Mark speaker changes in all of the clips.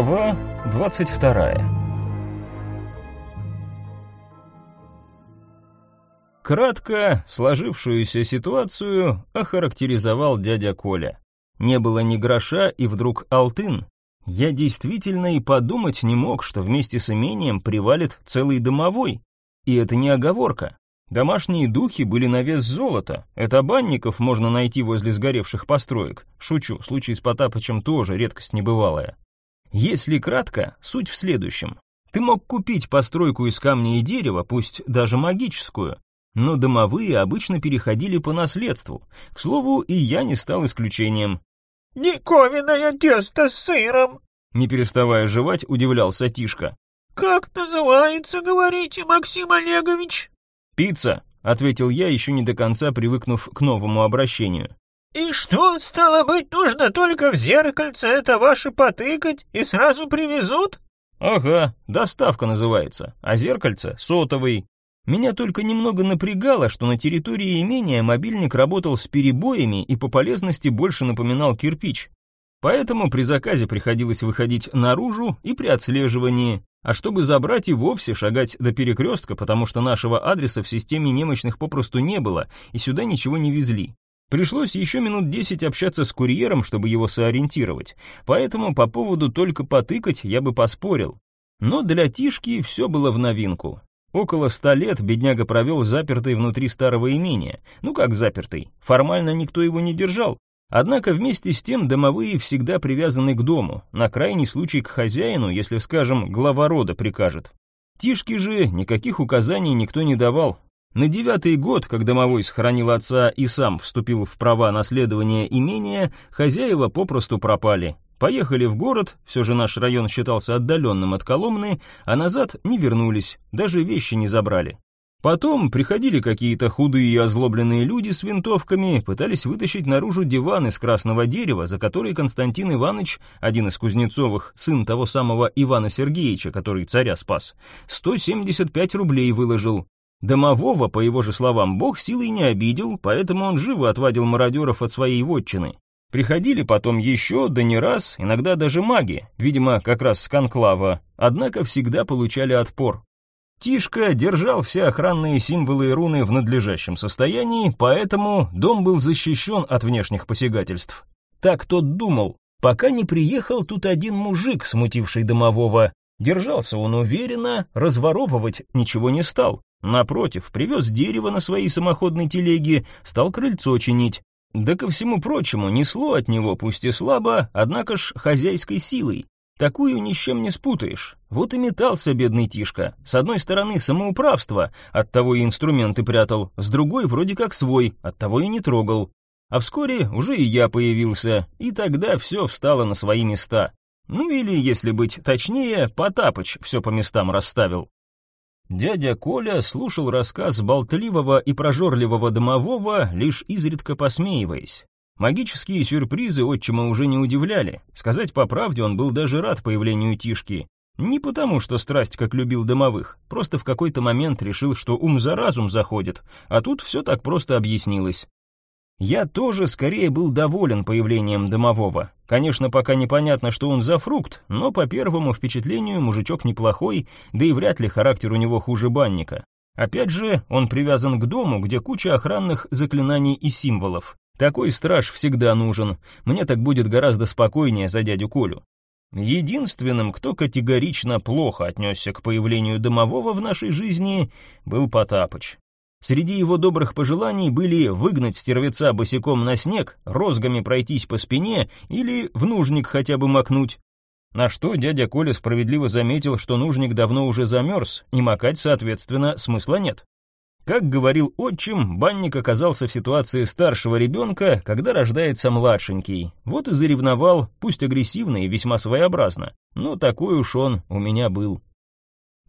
Speaker 1: Глава 22 Кратко сложившуюся ситуацию охарактеризовал дядя Коля. Не было ни гроша, и вдруг алтын. Я действительно и подумать не мог, что вместе с имением привалит целый домовой. И это не оговорка. Домашние духи были на вес золота. Это банников можно найти возле сгоревших построек. Шучу, случай с Потапычем тоже редкость небывалая. Если кратко, суть в следующем. Ты мог купить постройку из камня и дерева, пусть даже магическую, но домовые обычно переходили по наследству. К слову, и я не стал исключением.
Speaker 2: «Диковинное тесто с сыром!»
Speaker 1: Не переставая жевать, удивлялся Тишка.
Speaker 2: «Как называется, говорите, Максим Олегович?»
Speaker 1: «Пицца», — ответил я, еще не до конца привыкнув к новому обращению.
Speaker 2: «И что, стало быть, нужно только в зеркальце это ваше потыкать и сразу привезут?»
Speaker 1: «Ага, доставка называется, а зеркальце — сотовый. Меня только немного напрягало, что на территории имения мобильник работал с перебоями и по полезности больше напоминал кирпич. Поэтому при заказе приходилось выходить наружу и при отслеживании, а чтобы забрать и вовсе шагать до перекрестка, потому что нашего адреса в системе немощных попросту не было, и сюда ничего не везли. Пришлось еще минут десять общаться с курьером, чтобы его соориентировать, поэтому по поводу только потыкать я бы поспорил. Но для Тишки все было в новинку. Около ста лет бедняга провел запертый внутри старого имения. Ну как запертый? Формально никто его не держал. Однако вместе с тем домовые всегда привязаны к дому, на крайний случай к хозяину, если, скажем, глава рода прикажет. Тишке же никаких указаний никто не давал. На девятый год, как домовой сохранил отца и сам вступил в права наследования имения, хозяева попросту пропали, Поехали в город, все же наш район считался отдаленным от Коломны, а назад не вернулись, даже вещи не забрали. Потом приходили какие-то худые и озлобленные люди с винтовками, пытались вытащить наружу диван из красного дерева, за который Константин Иванович, один из Кузнецовых, сын того самого Ивана Сергеевича, который царя спас, 175 рублей выложил. Домового, по его же словам, бог силой не обидел, поэтому он живо отвадил мародеров от своей вотчины. Приходили потом еще, да не раз, иногда даже маги, видимо, как раз с конклава, однако всегда получали отпор. Тишка держал все охранные символы и руны в надлежащем состоянии, поэтому дом был защищен от внешних посягательств. Так тот думал, пока не приехал тут один мужик, смутивший домового. Держался он уверенно, разворовывать ничего не стал. Напротив, привез дерево на своей самоходной телеге, стал крыльцо чинить. Да ко всему прочему, несло от него, пусть и слабо, однако ж хозяйской силой. Такую ни с чем не спутаешь. Вот и метался бедный Тишка. С одной стороны самоуправство, оттого и инструменты прятал, с другой вроде как свой, оттого и не трогал. А вскоре уже и я появился, и тогда все встало на свои места. Ну или, если быть точнее, Потапыч все по местам расставил. Дядя Коля слушал рассказ болтливого и прожорливого домового, лишь изредка посмеиваясь. Магические сюрпризы отчима уже не удивляли. Сказать по правде, он был даже рад появлению Тишки. Не потому, что страсть как любил домовых, просто в какой-то момент решил, что ум за разум заходит, а тут все так просто объяснилось. Я тоже скорее был доволен появлением домового. Конечно, пока непонятно, что он за фрукт, но по первому впечатлению мужичок неплохой, да и вряд ли характер у него хуже банника. Опять же, он привязан к дому, где куча охранных заклинаний и символов. Такой страж всегда нужен. Мне так будет гораздо спокойнее за дядю Колю. Единственным, кто категорично плохо отнесся к появлению домового в нашей жизни, был Потапыч. Среди его добрых пожеланий были выгнать стервеца босиком на снег, розгами пройтись по спине или в нужник хотя бы макнуть. На что дядя Коля справедливо заметил, что нужник давно уже замерз, и макать, соответственно, смысла нет. Как говорил отчим, банник оказался в ситуации старшего ребенка, когда рождается младшенький. Вот и заревновал, пусть агрессивно и весьма своеобразно, но такой уж он у меня был.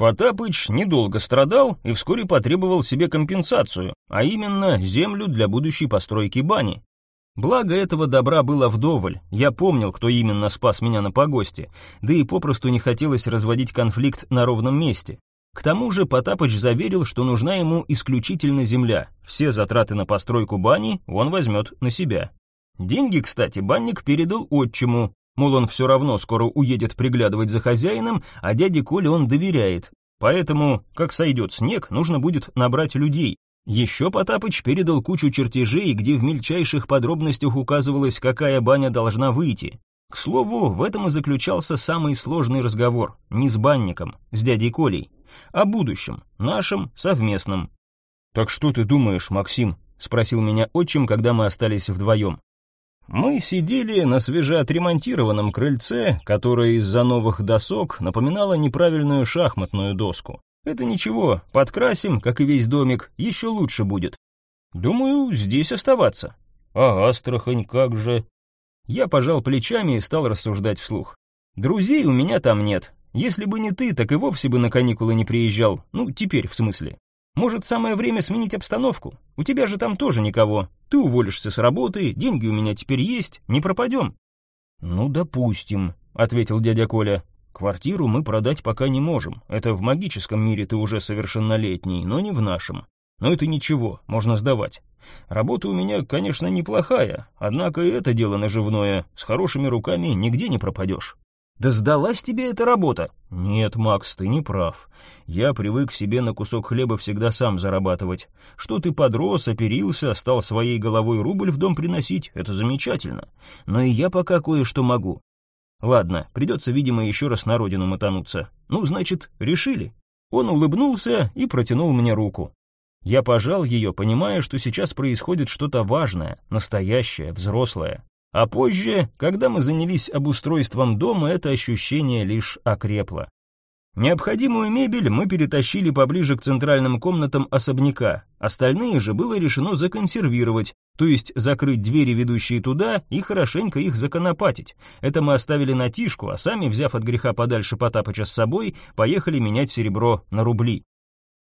Speaker 1: Потапыч недолго страдал и вскоре потребовал себе компенсацию, а именно землю для будущей постройки бани. Благо этого добра было вдоволь, я помнил, кто именно спас меня на погосте, да и попросту не хотелось разводить конфликт на ровном месте. К тому же Потапыч заверил, что нужна ему исключительно земля, все затраты на постройку бани он возьмет на себя. Деньги, кстати, банник передал отчиму, Мол, он все равно скоро уедет приглядывать за хозяином, а дяде Коле он доверяет. Поэтому, как сойдет снег, нужно будет набрать людей. Еще Потапыч передал кучу чертежей, где в мельчайших подробностях указывалось, какая баня должна выйти. К слову, в этом и заключался самый сложный разговор, не с банником, с дядей Колей, о будущем, нашем, совместном. «Так что ты думаешь, Максим?» — спросил меня отчим, когда мы остались вдвоем. Мы сидели на свежеотремонтированном крыльце, которое из-за новых досок напоминало неправильную шахматную доску. Это ничего, подкрасим, как и весь домик, еще лучше будет. Думаю, здесь оставаться. А Астрахань как же? Я пожал плечами и стал рассуждать вслух. Друзей у меня там нет. Если бы не ты, так и вовсе бы на каникулы не приезжал. Ну, теперь, в смысле. Может, самое время сменить обстановку? У тебя же там тоже никого. Ты уволишься с работы, деньги у меня теперь есть, не пропадем. Ну, допустим, ответил дядя Коля. Квартиру мы продать пока не можем. Это в магическом мире ты уже совершеннолетний, но не в нашем. Но это ничего, можно сдавать. Работа у меня, конечно, неплохая, однако и это дело наживное. С хорошими руками нигде не пропадешь. Да сдалась тебе эта работа? Нет, Макс, ты не прав. Я привык себе на кусок хлеба всегда сам зарабатывать. Что ты подрос, оперился, стал своей головой рубль в дом приносить, это замечательно. Но и я пока кое-что могу. Ладно, придется, видимо, еще раз на родину мотануться. Ну, значит, решили. Он улыбнулся и протянул мне руку. Я пожал ее, понимая, что сейчас происходит что-то важное, настоящее, взрослое. А позже, когда мы занялись обустройством дома, это ощущение лишь окрепло. Необходимую мебель мы перетащили поближе к центральным комнатам особняка, остальные же было решено законсервировать, то есть закрыть двери, ведущие туда, и хорошенько их законопатить. Это мы оставили на тишку, а сами, взяв от греха подальше Потапыча с собой, поехали менять серебро на рубли.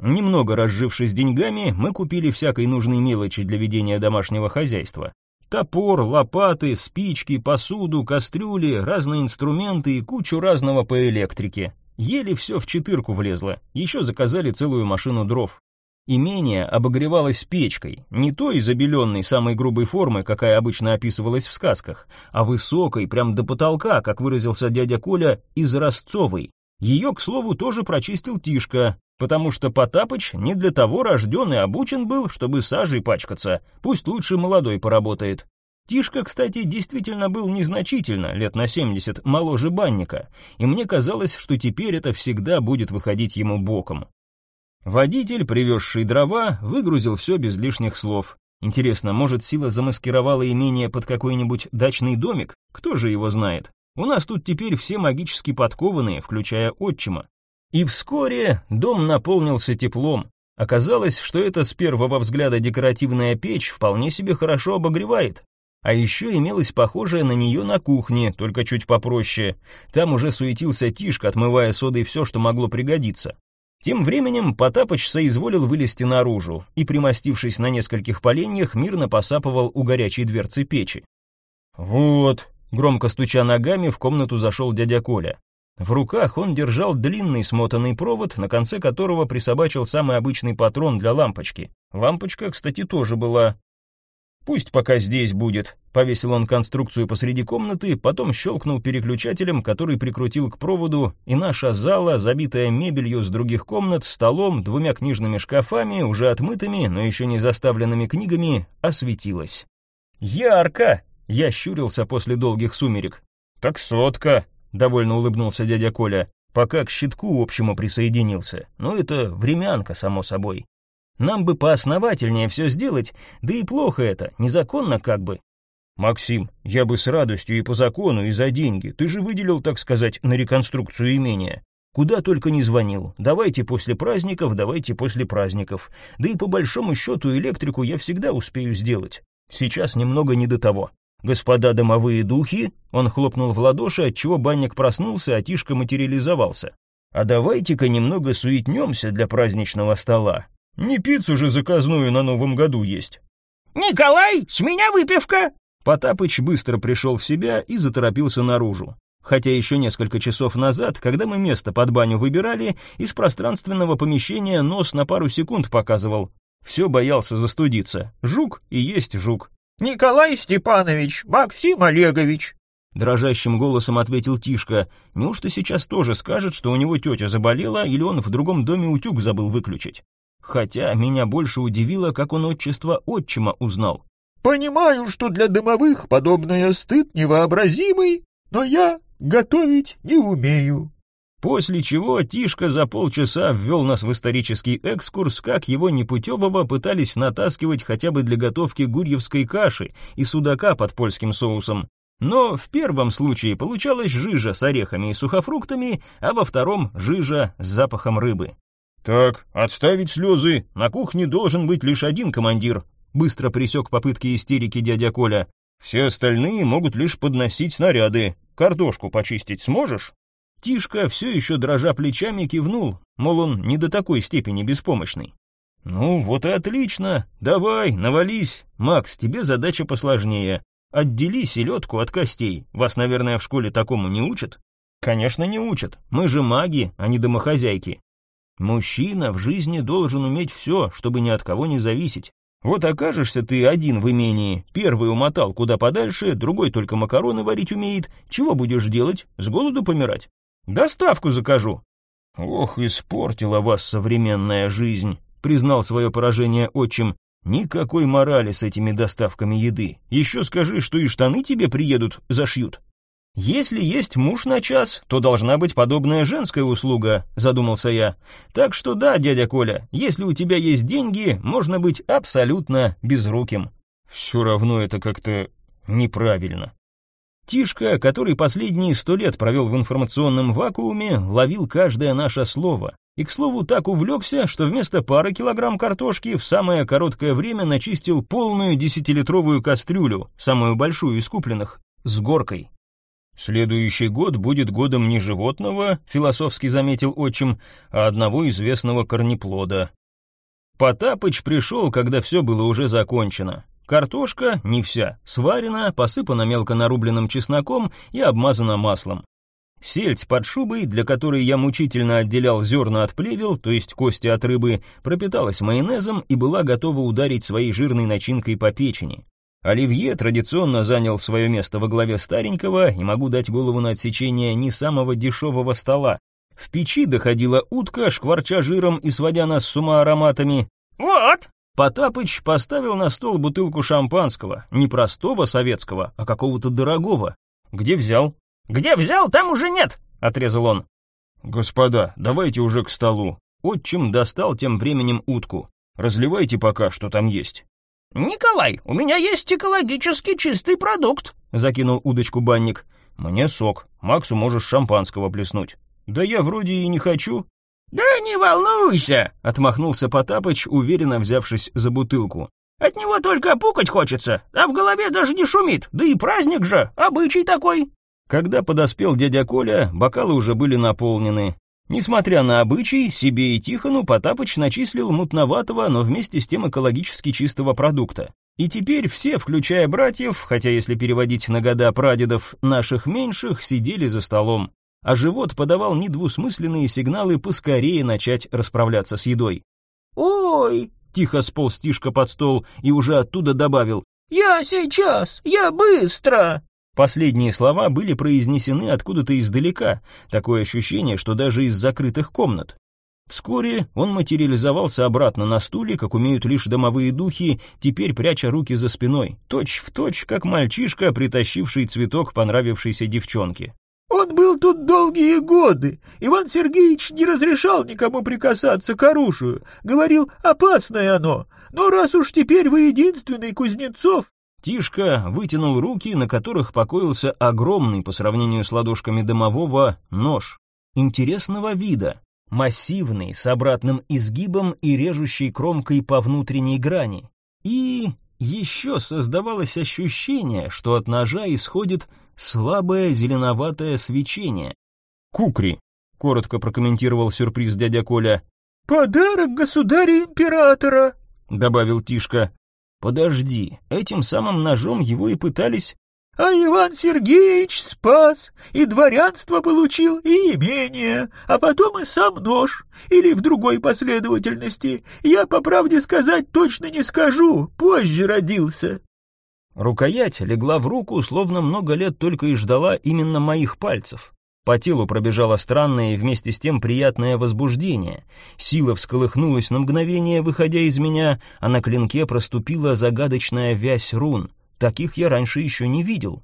Speaker 1: Немного разжившись деньгами, мы купили всякой нужной мелочи для ведения домашнего хозяйства. Топор, лопаты, спички, посуду, кастрюли, разные инструменты и кучу разного по электрике. Еле все в четырку влезло, еще заказали целую машину дров. Имение обогревалось печкой, не той забеленной самой грубой формы, какая обычно описывалась в сказках, а высокой, прям до потолка, как выразился дядя Коля, изразцовой. Ее, к слову, тоже прочистил Тишка, потому что Потапыч не для того рожден и обучен был, чтобы сажей пачкаться, пусть лучше молодой поработает. Тишка, кстати, действительно был незначительно, лет на 70, моложе банника, и мне казалось, что теперь это всегда будет выходить ему боком. Водитель, привезший дрова, выгрузил все без лишних слов. Интересно, может, сила замаскировала имение под какой-нибудь дачный домик? Кто же его знает? У нас тут теперь все магически подкованные, включая отчима. И вскоре дом наполнился теплом. Оказалось, что эта с первого взгляда декоративная печь вполне себе хорошо обогревает. А еще имелась похожая на нее на кухне, только чуть попроще. Там уже суетился Тишка, отмывая содой все, что могло пригодиться. Тем временем Потапыч соизволил вылезти наружу и, примостившись на нескольких поленьях, мирно посапывал у горячей дверцы печи. «Вот», — громко стуча ногами, в комнату зашел дядя Коля. В руках он держал длинный смотанный провод, на конце которого присобачил самый обычный патрон для лампочки. Лампочка, кстати, тоже была. «Пусть пока здесь будет», — повесил он конструкцию посреди комнаты, потом щелкнул переключателем, который прикрутил к проводу, и наша зала, забитая мебелью с других комнат, столом, двумя книжными шкафами, уже отмытыми, но еще не заставленными книгами, осветилась. «Ярко!» — я щурился после долгих сумерек. «Так сотка!» — довольно улыбнулся дядя Коля, пока к щитку общему присоединился. «Ну, это времянка, само собой». Нам бы поосновательнее все сделать, да и плохо это, незаконно как бы. Максим, я бы с радостью и по закону, и за деньги. Ты же выделил, так сказать, на реконструкцию имения. Куда только не звонил. Давайте после праздников, давайте после праздников. Да и по большому счету электрику я всегда успею сделать. Сейчас немного не до того. Господа домовые духи, он хлопнул в ладоши, отчего банник проснулся, а Тишка материализовался. А давайте-ка немного суетнемся для праздничного стола. Не пиццу же заказную на Новом году есть.
Speaker 2: «Николай, с меня выпивка!»
Speaker 1: Потапыч быстро пришел в себя и заторопился наружу. Хотя еще несколько часов назад, когда мы место под баню выбирали, из пространственного помещения нос на пару секунд показывал. Все боялся застудиться. Жук и есть жук.
Speaker 2: «Николай Степанович, Максим Олегович!»
Speaker 1: Дрожащим голосом ответил Тишка. Неужто сейчас тоже скажет, что у него тетя заболела, или он в другом доме утюг забыл выключить? Хотя меня больше удивило, как он отчество отчима узнал.
Speaker 2: «Понимаю, что для домовых подобное стыд невообразимый, но я готовить не умею».
Speaker 1: После чего Тишка за полчаса ввел нас в исторический экскурс, как его непутевого пытались натаскивать хотя бы для готовки гурьевской каши и судака под польским соусом. Но в первом случае получалась жижа с орехами и сухофруктами, а во втором — жижа с запахом рыбы. «Так, отставить слезы, на кухне должен быть лишь один командир», быстро пресек попытки истерики дядя Коля. «Все остальные могут лишь подносить снаряды. Картошку почистить сможешь?» Тишка все еще дрожа плечами кивнул, мол, он не до такой степени беспомощный. «Ну, вот и отлично. Давай, навались. Макс, тебе задача посложнее. Отдели селедку от костей. Вас, наверное, в школе такому не учат?» «Конечно, не учат. Мы же маги, а не домохозяйки. Мужчина в жизни должен уметь все, чтобы ни от кого не зависеть. Вот окажешься ты один в имении, первый умотал куда подальше, другой только макароны варить умеет. Чего будешь делать? С голоду помирать? Доставку закажу. Ох, испортила вас современная жизнь, признал свое поражение отчим. Никакой морали с этими доставками еды. Еще скажи, что и штаны тебе приедут, зашьют. «Если есть муж на час, то должна быть подобная женская услуга», — задумался я. «Так что да, дядя Коля, если у тебя есть деньги, можно быть абсолютно безруким». «Все равно это как-то неправильно». Тишка, который последние сто лет провел в информационном вакууме, ловил каждое наше слово. И, к слову, так увлекся, что вместо пары килограмм картошки в самое короткое время начистил полную десятилитровую кастрюлю, самую большую из купленных, с горкой. «Следующий год будет годом не животного», — философски заметил отчим, «а одного известного корнеплода». Потапыч пришел, когда все было уже закончено. Картошка, не вся, сварена, посыпана мелко нарубленным чесноком и обмазана маслом. Сельдь под шубой, для которой я мучительно отделял зерна от плевел, то есть кости от рыбы, пропиталась майонезом и была готова ударить своей жирной начинкой по печени. Оливье традиционно занял свое место во главе старенького, и могу дать голову на отсечение не самого дешевого стола. В печи доходила утка, шкварча жиром и сводя нас с ума ароматами. «Вот!» Потапыч поставил на стол бутылку шампанского, не простого советского, а какого-то дорогого. «Где взял?» «Где взял, там уже нет!» — отрезал он. «Господа, давайте уже к столу». Отчим достал тем временем утку. «Разливайте пока, что там есть».
Speaker 2: «Николай, у меня есть экологически чистый продукт», — закинул удочку банник.
Speaker 1: «Мне сок. Максу можешь шампанского плеснуть». «Да я вроде и не хочу».
Speaker 2: «Да не волнуйся», —
Speaker 1: отмахнулся Потапыч, уверенно взявшись за бутылку.
Speaker 2: «От него только пукать хочется, а в голове даже не шумит, да и праздник же, обычай такой».
Speaker 1: Когда подоспел дядя Коля, бокалы уже были наполнены. Несмотря на обычай, себе и Тихону Потапыч начислил мутноватого, но вместе с тем экологически чистого продукта. И теперь все, включая братьев, хотя если переводить на года прадедов, наших меньших, сидели за столом. А живот подавал недвусмысленные сигналы поскорее начать расправляться с едой.
Speaker 2: «Ой!»
Speaker 1: — тихо сполз Тишка под стол и уже оттуда добавил.
Speaker 2: «Я сейчас! Я быстро!»
Speaker 1: Последние слова были произнесены откуда-то издалека, такое ощущение, что даже из закрытых комнат. Вскоре он материализовался обратно на стуле, как умеют лишь домовые духи, теперь пряча руки за спиной, точь в точь, как мальчишка, притащивший цветок понравившейся девчонке.
Speaker 2: «Он был тут долгие годы. Иван Сергеевич не разрешал никому прикасаться к оружию. Говорил, опасное оно. Но раз уж теперь вы единственный Кузнецов,
Speaker 1: Тишка вытянул руки, на которых покоился огромный по сравнению с ладошками домового нож. Интересного вида, массивный, с обратным изгибом и режущей кромкой по внутренней грани. Еще создавалось ощущение, что от ножа исходит слабое зеленоватое свечение. «Кукри», — коротко прокомментировал сюрприз дядя Коля.
Speaker 2: «Подарок государя-императора», —
Speaker 1: добавил Тишка. Подожди, этим самым ножом его и пытались...
Speaker 2: А Иван Сергеевич спас, и дворянство получил, и имение, а потом и сам нож, или в другой последовательности. Я, по правде сказать, точно не скажу, позже родился.
Speaker 1: Рукоять легла в руку, словно много лет только и ждала именно моих пальцев. По телу пробежало странное и вместе с тем приятное возбуждение. Сила всколыхнулась на мгновение, выходя из меня, а на клинке проступила загадочная вязь рун. Таких я раньше еще не видел.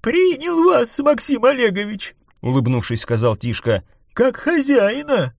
Speaker 2: «Принял вас, Максим Олегович», — улыбнувшись, сказал Тишка, — «как хозяина».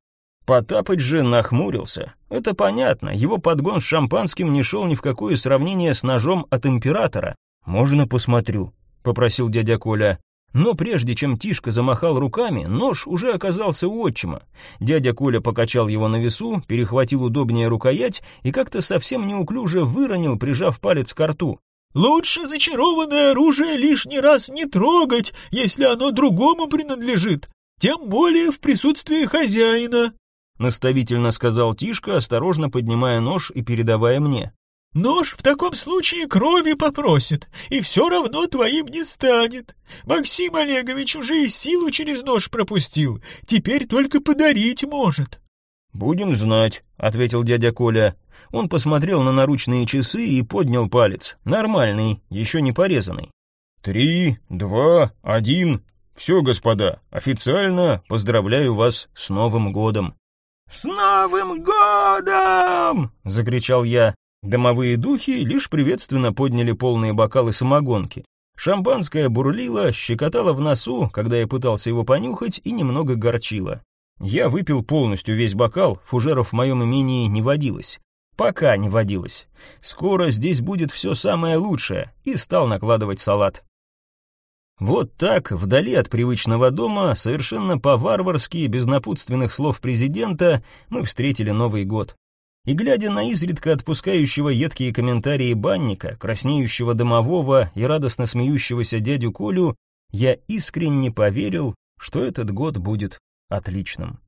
Speaker 1: Потапыч же нахмурился. Это понятно, его подгон с шампанским не шел ни в какое сравнение с ножом от императора. «Можно посмотрю?» — попросил дядя Коля. Но прежде чем Тишка замахал руками, нож уже оказался у отчима. Дядя Коля покачал его на весу, перехватил удобнее рукоять и как-то совсем неуклюже выронил, прижав палец к рту.
Speaker 2: «Лучше зачарованное оружие лишний раз не трогать, если оно другому принадлежит, тем более в присутствии хозяина», —
Speaker 1: наставительно сказал Тишка, осторожно поднимая нож и передавая мне.
Speaker 2: Нож в таком случае крови попросит, и все равно твоим не станет. Максим Олегович уже и силу через нож пропустил, теперь только подарить может».
Speaker 1: «Будем знать», — ответил дядя Коля. Он посмотрел на наручные часы и поднял палец. Нормальный, еще не порезанный. «Три, два, один. Все, господа, официально поздравляю вас с Новым годом».
Speaker 2: «С Новым годом!» — закричал я.
Speaker 1: Домовые духи лишь приветственно подняли полные бокалы самогонки. Шампанское бурлило, щекотало в носу, когда я пытался его понюхать, и немного горчило. Я выпил полностью весь бокал, фужеров в моем имении не водилось. Пока не водилось. Скоро здесь будет все самое лучшее, и стал накладывать салат. Вот так, вдали от привычного дома, совершенно по-варварски, без напутственных слов президента, мы встретили Новый год. И глядя на изредка отпускающего едкие комментарии банника, краснеющего домового и радостно смеющегося дядю Колю, я искренне поверил, что этот год будет отличным.